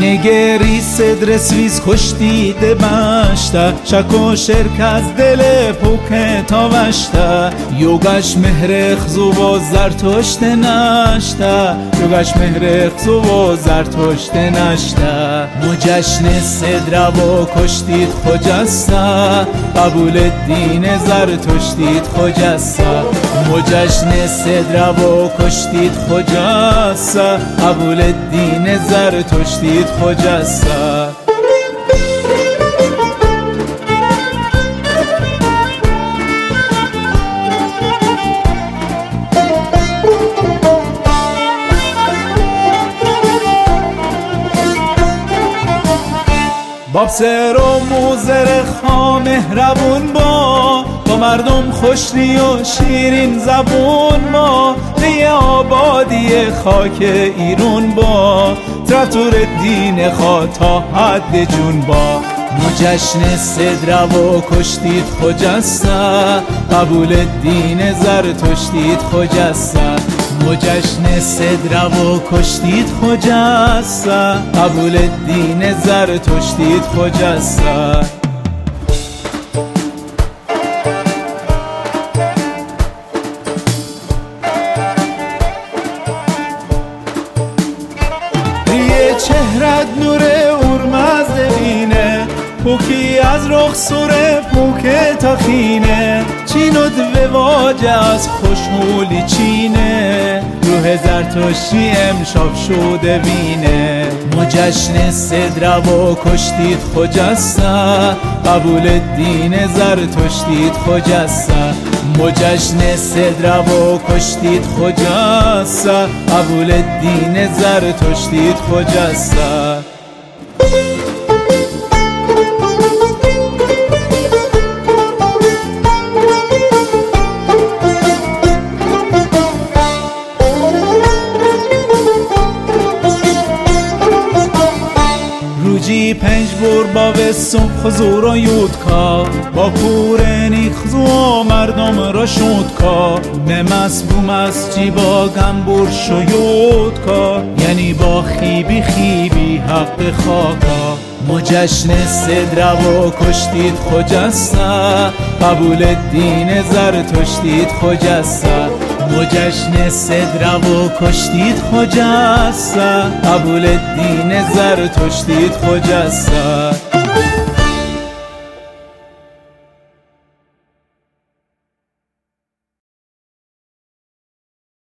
نگری صدر سویز خوش بشته شک و شرک از دل پوکه تا وشتا یوگش مهرخ زو و زرتشت نشته. یوگش مهرخ زو و زرتشت نشته. مو جشن صدر و کشتید خجسته. قبول دین زرتشتید خجسته. مو جشن صدر و کشتید خجسته قبول دین زرتشتید خجسته باب سر و موزر خا مهربون با مردم خوشنی و شیرین زبون ما به آبادی خاک ایرون با. ترتور دین تا حد جون با. مجشن صدر و کشتید خجسته. قبول دین زرتشتید خجسته. مجشن صدر و کشتید خجسته. قبول دین زرتشتید خجسته. چهرت نور اورمزد بینه. پوکی از رخ سوره پوکه تا خینه چین و واجه از خوشحولی چینه. روح زرتشتی امشاب شده بینه مجشن صدر و کشتید خجسته. قبول دین زرتشتید خجسته. مجشن صدر و کشتید خجسته. قبول دین زرتشتید خجسته. روجی پنج بور با وسم خزور و یود کا. با پور نیخزو و مردم را شود کا. ممس بومس جی با گنبور شیود کا. یعنی با خیبی خیبی حق خاکا. مجشن صدر و کشتید خجسته. قبول دین زرتشتید خجسته. مجشن صدر و کشتید خجسته. قبول دین زرتشتید خجسته.